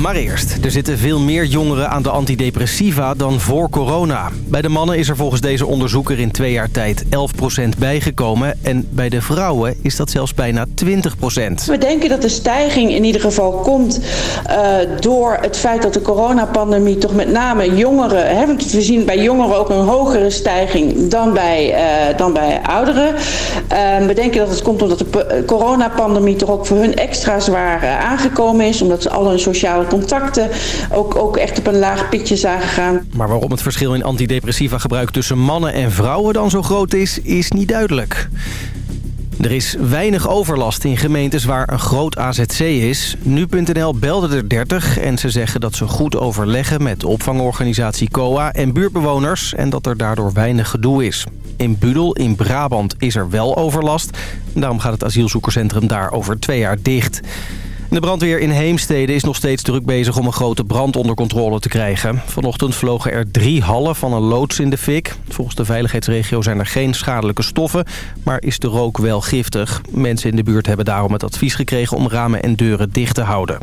Maar eerst, er zitten veel meer jongeren aan de antidepressiva dan voor corona. Bij de mannen is er volgens deze onderzoeker in twee jaar tijd 11% bijgekomen. En bij de vrouwen is dat zelfs bijna 20%. We denken dat de stijging in ieder geval komt uh, door het feit dat de coronapandemie toch met name jongeren... We zien bij jongeren ook een hogere stijging dan bij, uh, dan bij ouderen. Uh, we denken dat het komt omdat de coronapandemie toch ook voor hun extra zwaar aangekomen is. Omdat ze al hun sociale contacten ook, ook echt op een laag pitje zagen gaan. Maar waarom het verschil in antidepressiva gebruik tussen mannen en vrouwen dan zo groot is, is niet duidelijk. Er is weinig overlast in gemeentes waar een groot AZC is. Nu.nl belde er 30 en ze zeggen dat ze goed overleggen met opvangorganisatie COA en buurtbewoners... en dat er daardoor weinig gedoe is. In Budel in Brabant is er wel overlast. Daarom gaat het asielzoekerscentrum daar over twee jaar dicht. De brandweer in Heemstede is nog steeds druk bezig om een grote brand onder controle te krijgen. Vanochtend vlogen er drie hallen van een loods in de fik. Volgens de veiligheidsregio zijn er geen schadelijke stoffen, maar is de rook wel giftig. Mensen in de buurt hebben daarom het advies gekregen om ramen en deuren dicht te houden.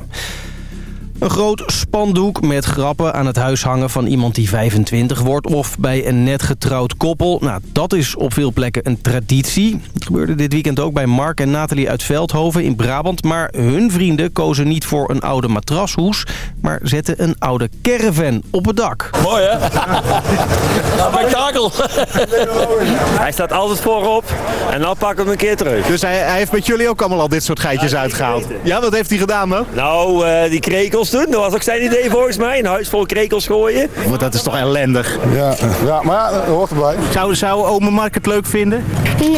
Een groot spandoek met grappen aan het huis hangen van iemand die 25 wordt... of bij een net getrouwd koppel. Nou, dat is op veel plekken een traditie. Het gebeurde dit weekend ook bij Mark en Nathalie uit Veldhoven in Brabant. Maar hun vrienden kozen niet voor een oude matrashoes... maar zetten een oude caravan op het dak. Mooi, hè? Spektakel. hij staat altijd voorop en dan pak ik hem een keer terug. Dus hij, hij heeft met jullie ook allemaal al dit soort geitjes uitgehaald? Ja, wat heeft hij gedaan dan? Nou, uh, die krekels doen. Dat was ook zijn idee volgens mij. Een huis vol krekels gooien. Want dat is toch ellendig? Ja, ja maar ja, dat hoort erbij. Zou, zou ome Mark het leuk vinden? Nee.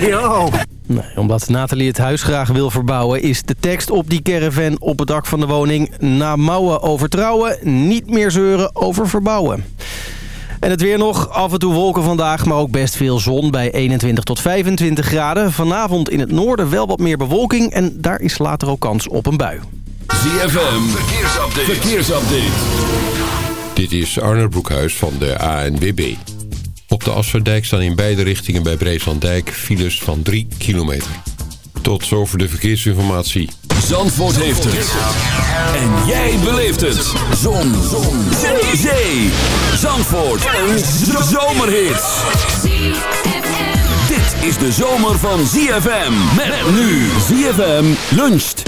Nee, oh. Nee, omdat Nathalie het huis graag wil verbouwen... is de tekst op die caravan op het dak van de woning... na mouwen over trouwen, niet meer zeuren over verbouwen. En het weer nog. Af en toe wolken vandaag, maar ook best veel zon bij 21 tot 25 graden. Vanavond in het noorden wel wat meer bewolking en daar is later ook kans op een bui. ZFM, verkeersupdate. verkeersupdate. Dit is Arne Broekhuis van de ANWB. Op de Afsluitdijk staan in beide richtingen bij Breeslanddijk files van 3 kilometer. Tot zover de verkeersinformatie. Zandvoort heeft het. En jij beleeft het. Zon. Zon. Zee. Zee. Zandvoort. Een zomerhit. Dit is de zomer van ZFM. Met nu ZFM luncht.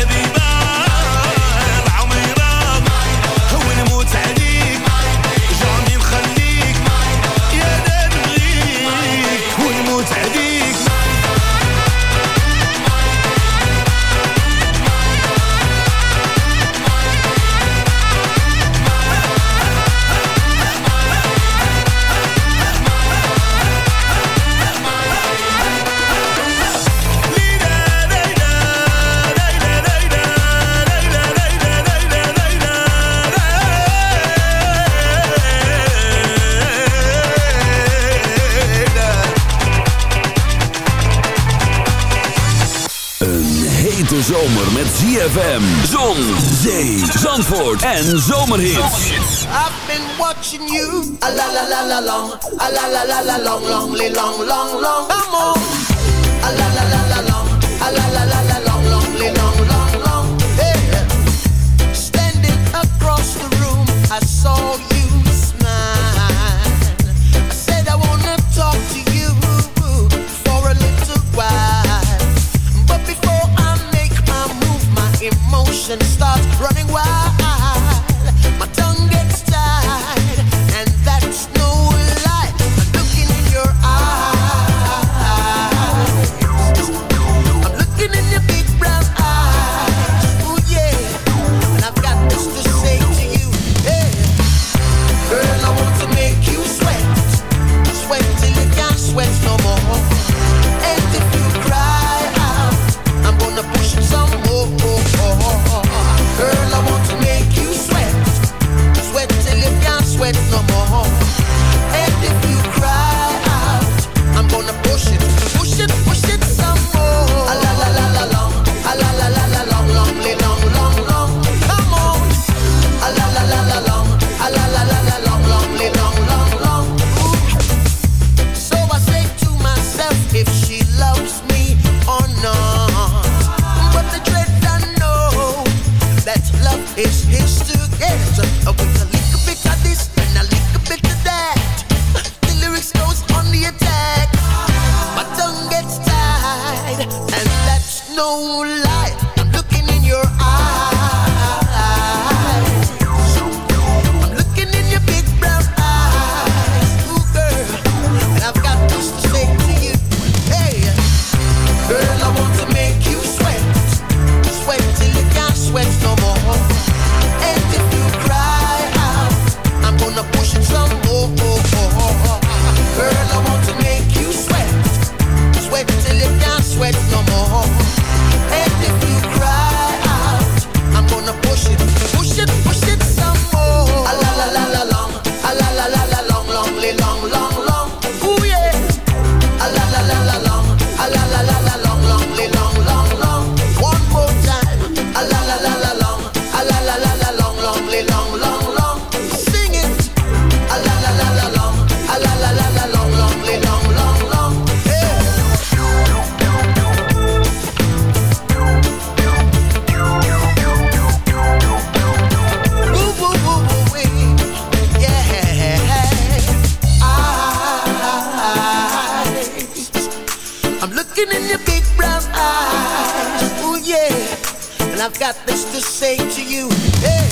Everybody en zomerhits. I've been watching you. A la la la la long. A la la la la long, long, long, long, long. Come on. I've got this to say to you. Yeah.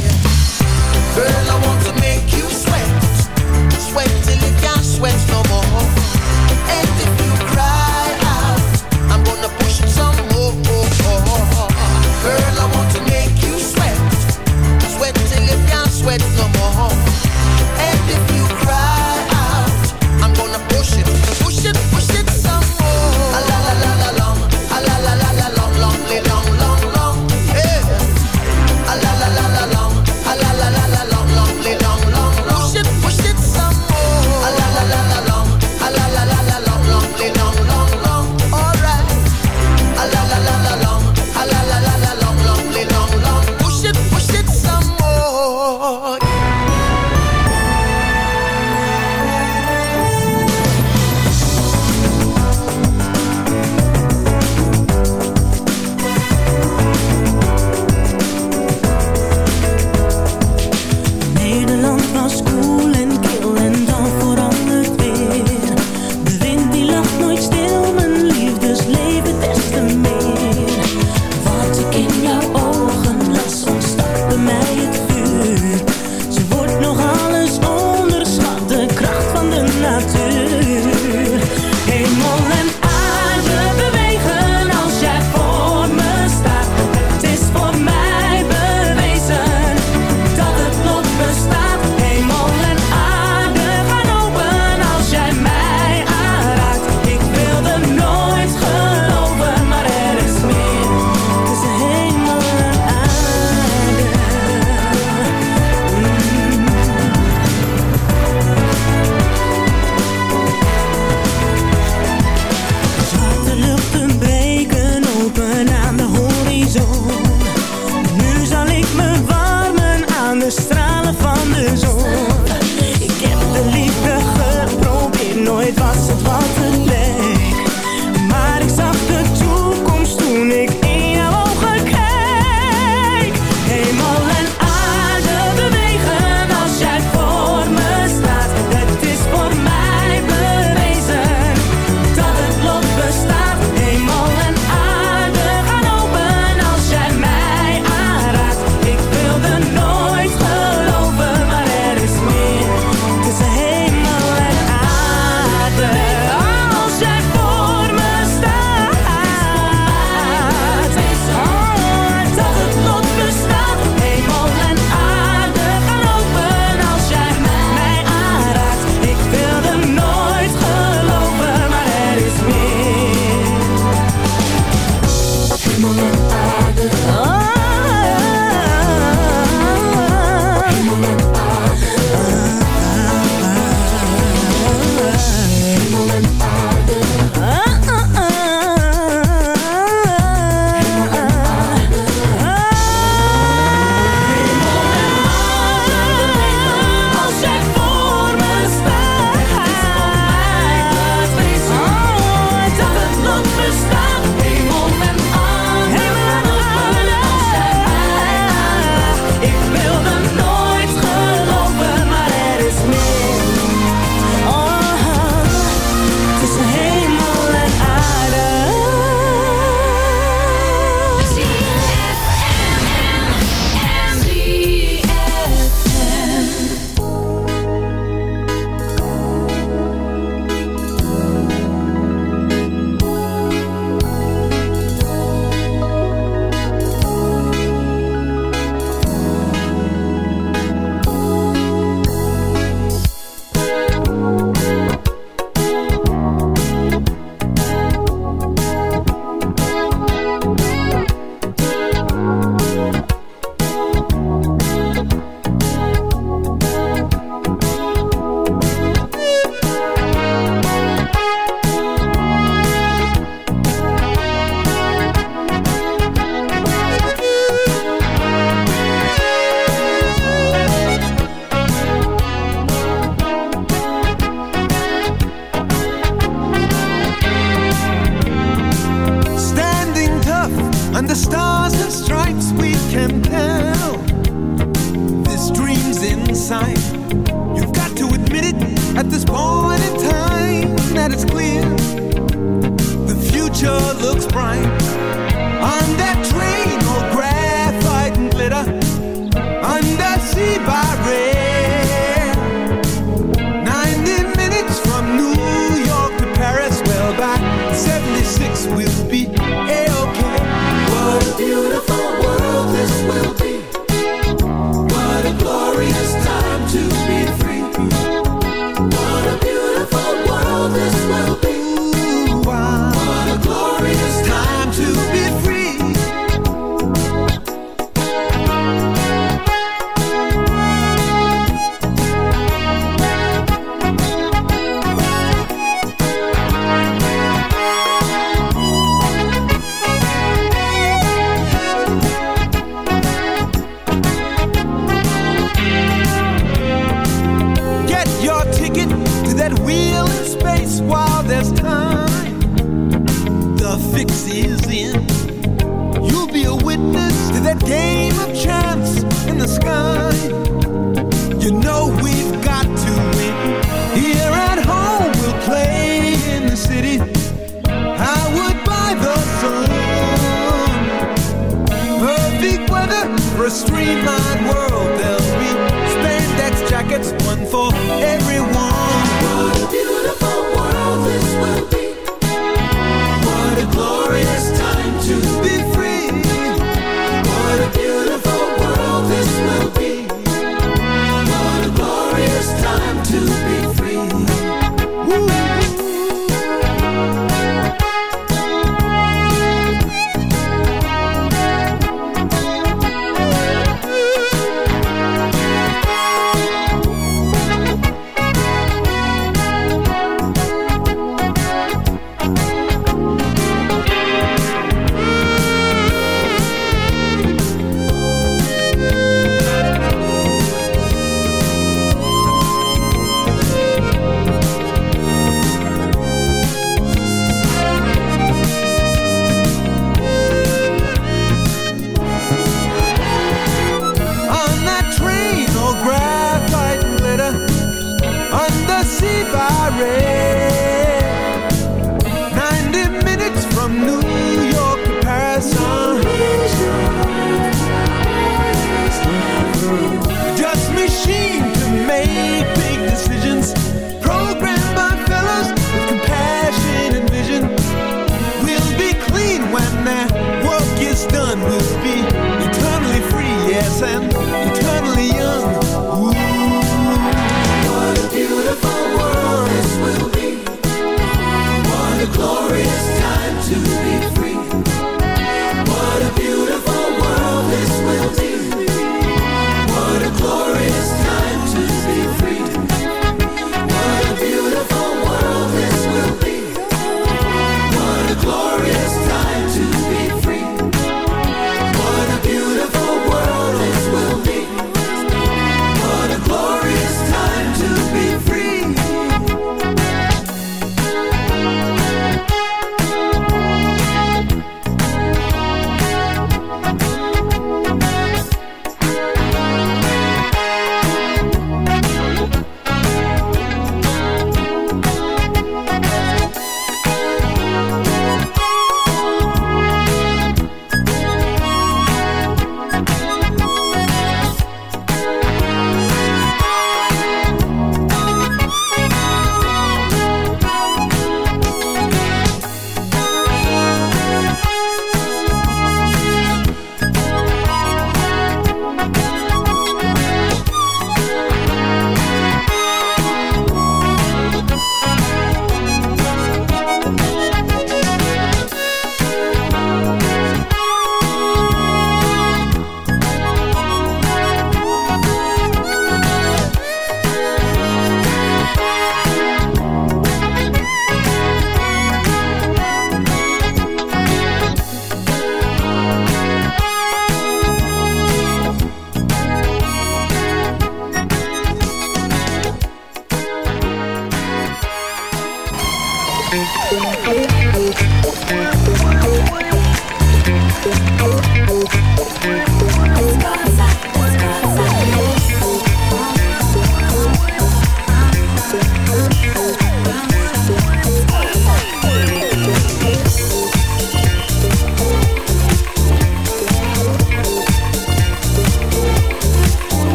Girl, I want to make you sweat. Sweat till you can't sweat no more. And if you cry out, I'm gonna push it some more. Girl, I want to make you sweat. Sweat till you can't sweat no more.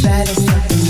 That is something.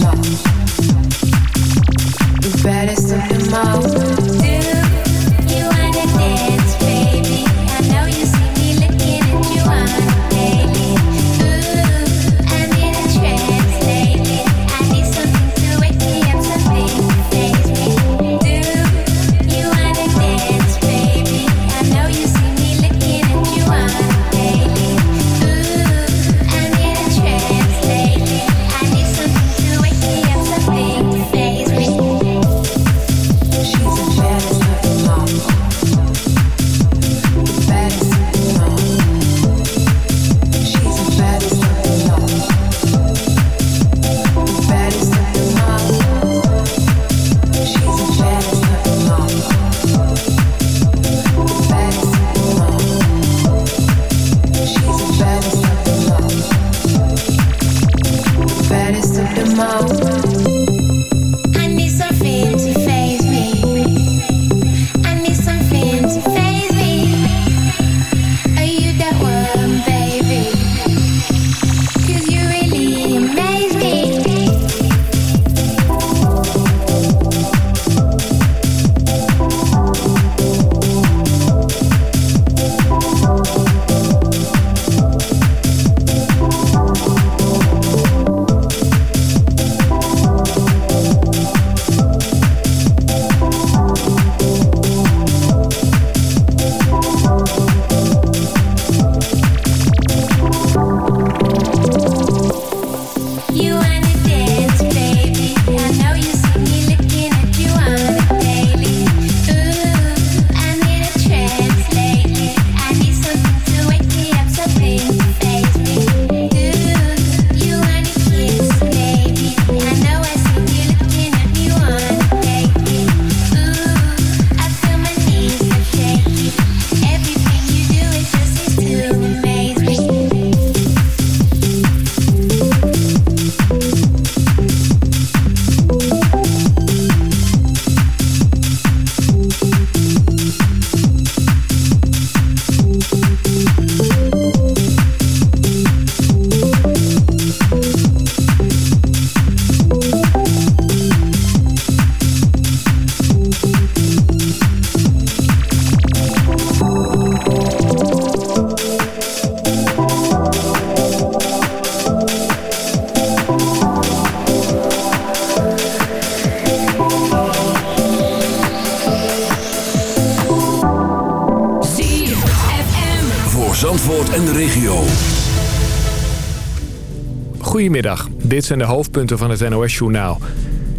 dit zijn de hoofdpunten van het NOS-journaal.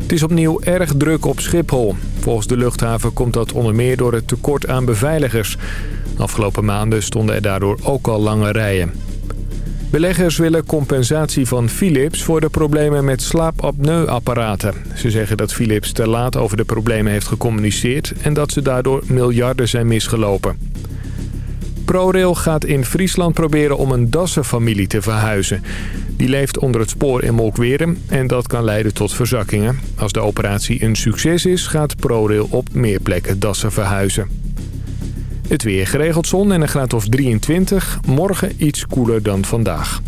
Het is opnieuw erg druk op Schiphol. Volgens de luchthaven komt dat onder meer door het tekort aan beveiligers. Afgelopen maanden stonden er daardoor ook al lange rijen. Beleggers willen compensatie van Philips voor de problemen met slaapapneuapparaten. Ze zeggen dat Philips te laat over de problemen heeft gecommuniceerd... en dat ze daardoor miljarden zijn misgelopen. ProRail gaat in Friesland proberen om een Dassenfamilie te verhuizen. Die leeft onder het spoor in Molkweren en dat kan leiden tot verzakkingen. Als de operatie een succes is, gaat ProRail op meer plekken Dassen verhuizen. Het weer geregeld zon en een graad of 23. Morgen iets koeler dan vandaag.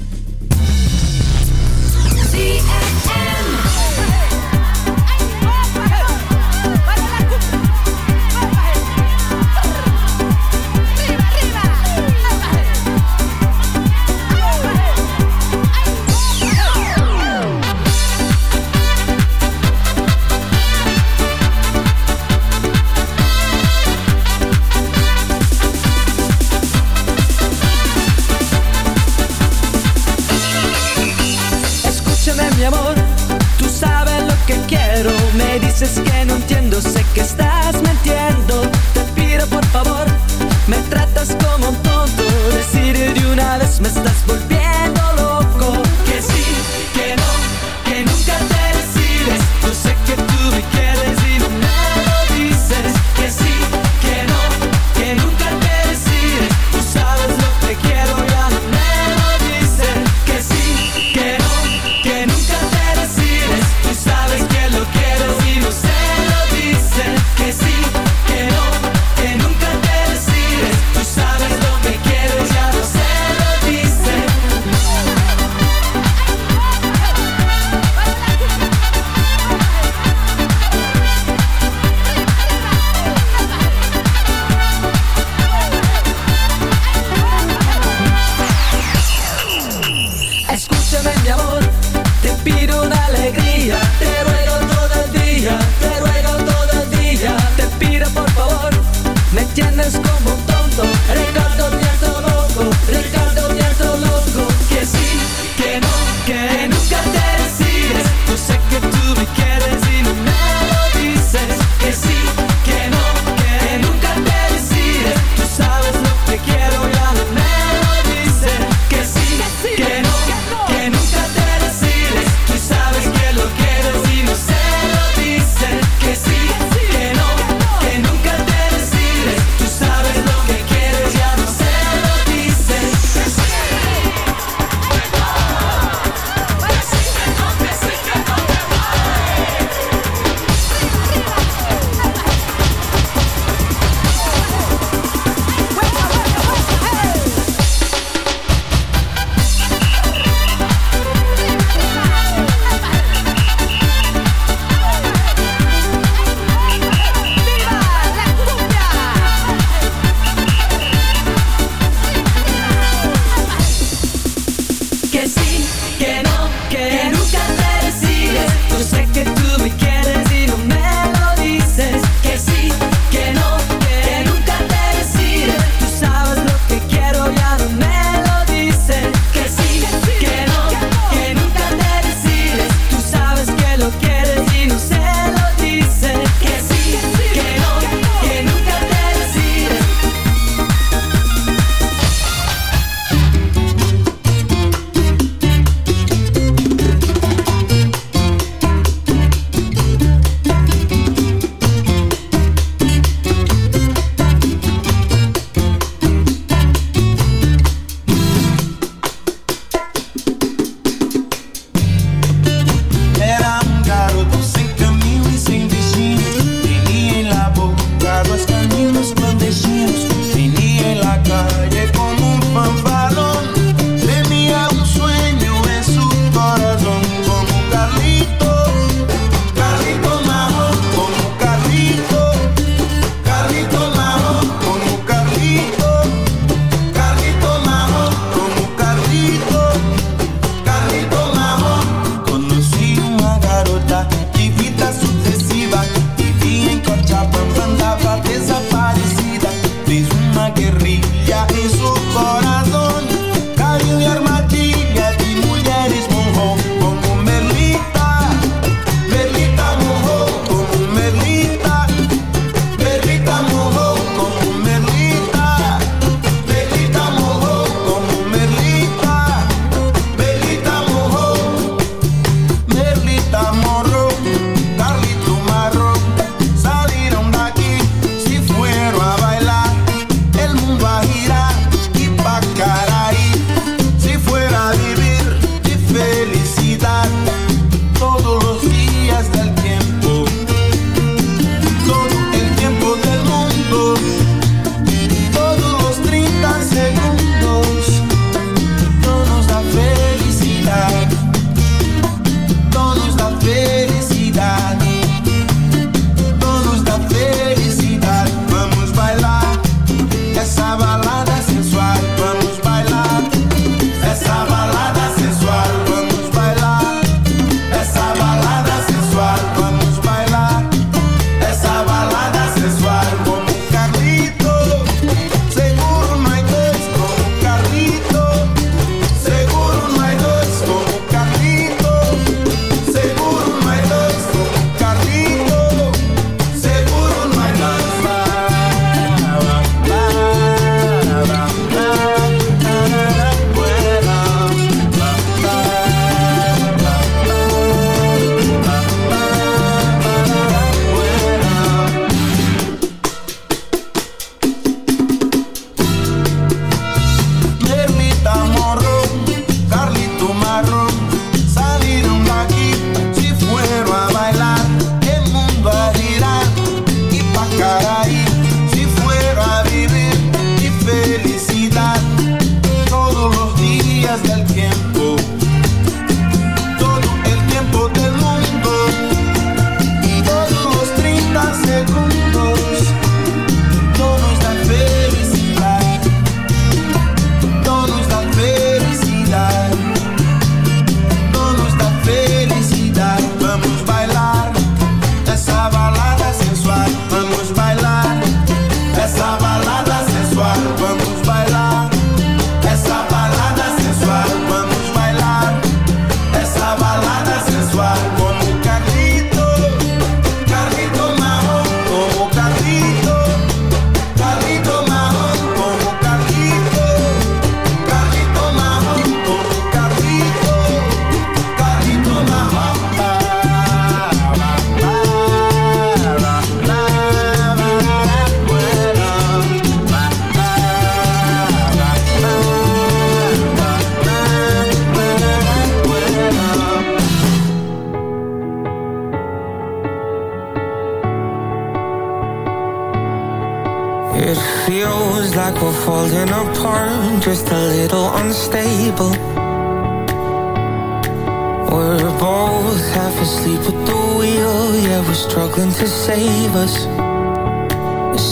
Half asleep at the wheel, yeah, we're struggling to save us.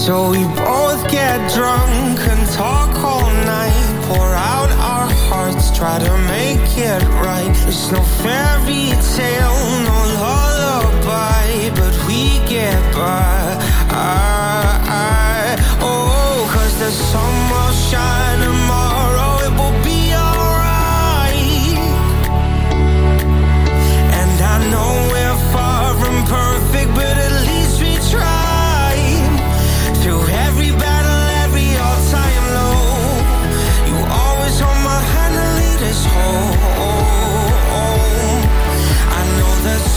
So we both get drunk and talk all night, pour out our hearts, try to make it right. It's no fairy tale, no lullaby, but we get by. I, I, oh, cause the sun will shine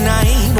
tonight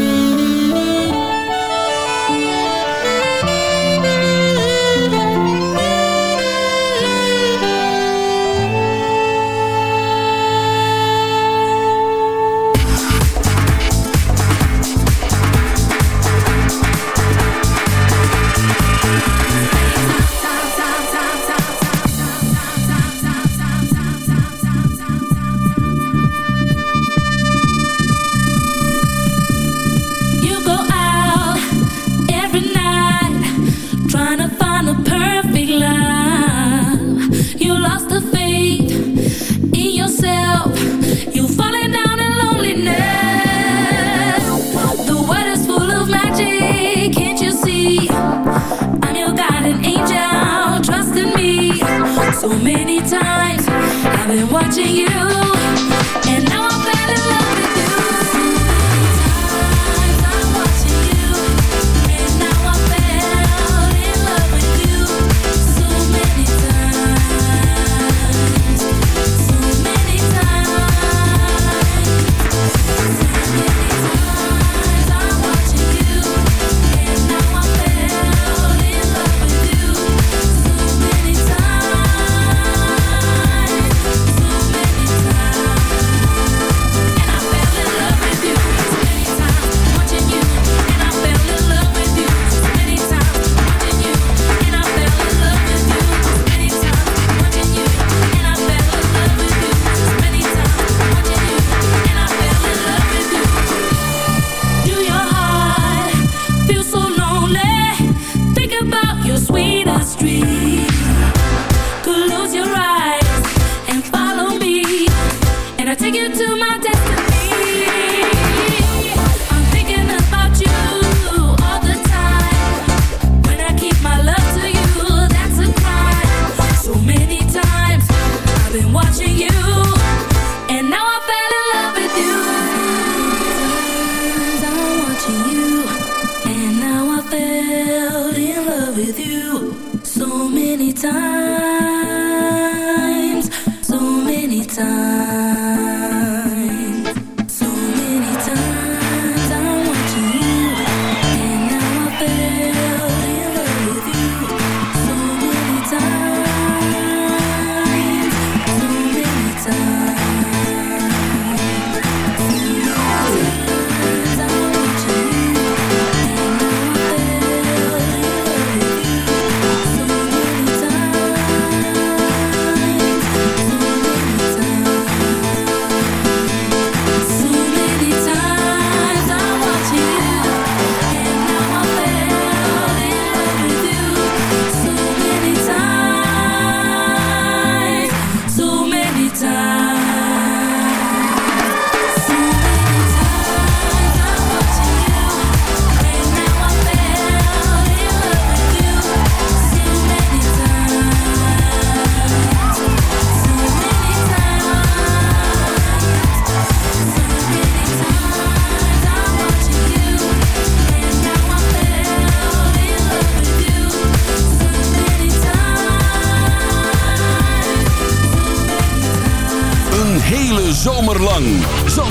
I've been watching you,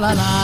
la la la.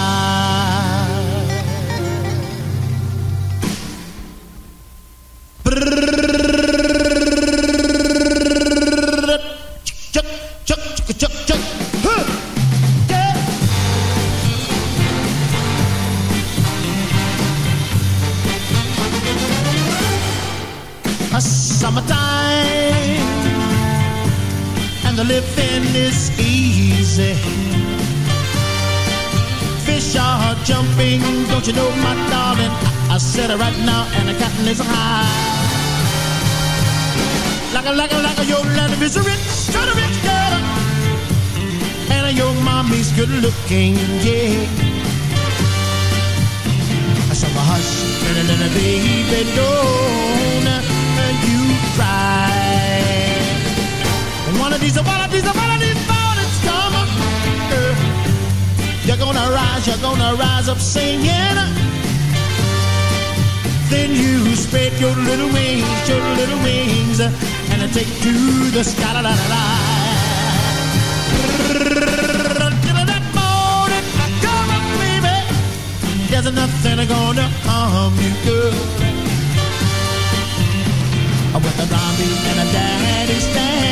alone you cry. One of these, one of these, one of these mornings come, you're gonna rise, you're gonna rise up singing. Then you spread your little wings, your little wings, and I take to the sky. La, la, la, la. There's nothing gonna harm you, girl a zombie and a daddy's stand.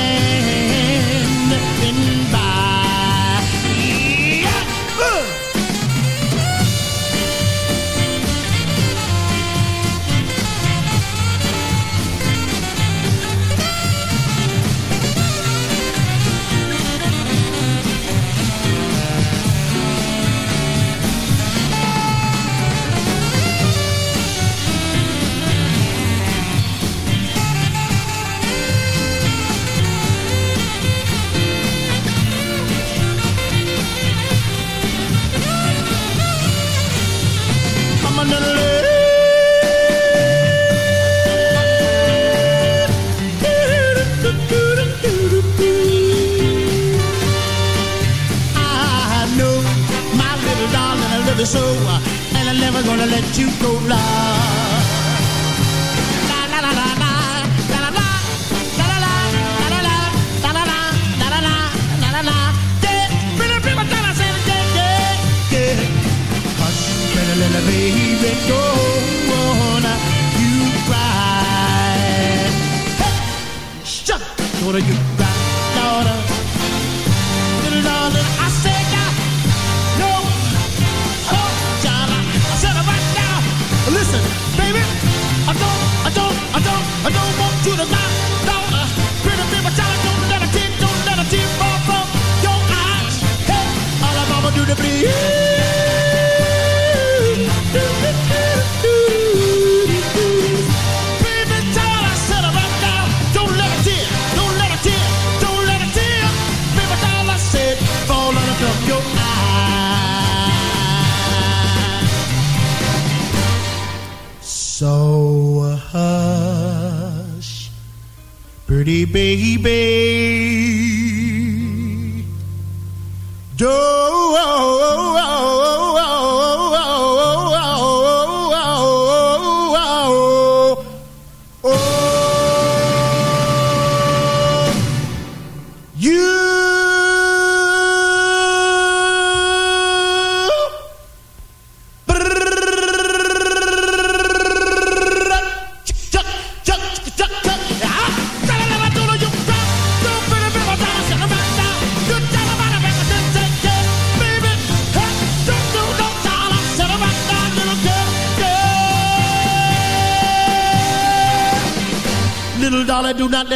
And I'm never gonna let you go. La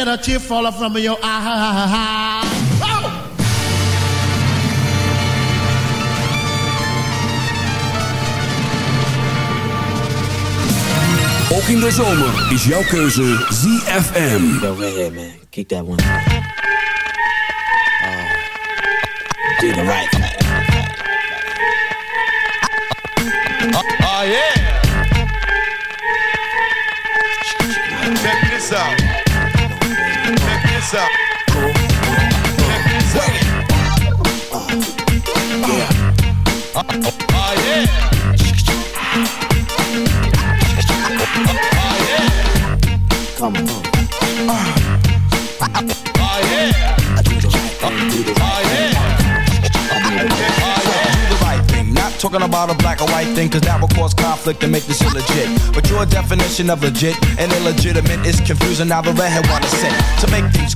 a tear fall from your eye. Oh! Ook in de zomer is jouw keuze ZFM. Go right ahead, man. Kick that one. Uh, do the right thing. Oh, yeah. Check this out. This. Not talking about a black or white thing, cause that will cause conflict and make this illegit. But your definition of legit and illegitimate is confusing. Now the redhead wanna say to make things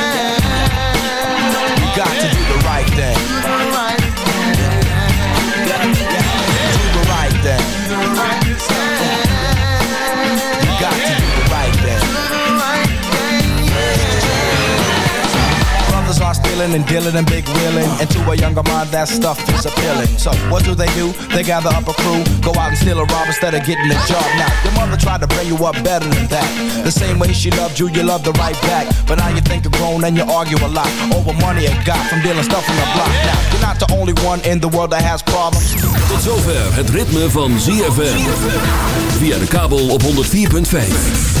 To do the right thing. Do the right thing. You got to Stealing and dealing and big wheeling. And to a younger mind, that stuff is appealing. So what do they do? They gather up a crew, go out and steal a rob instead of getting a job. Now, your mother tried to bring you up better than that. The same way she loved you, you loved her right back. But now you think you're grown and you argue a lot over money you got from dealing stuff on the block. Now, you're not the only one in the world that has problems. Tot zover het ritme van ZFM. Via de kabel op 104.5.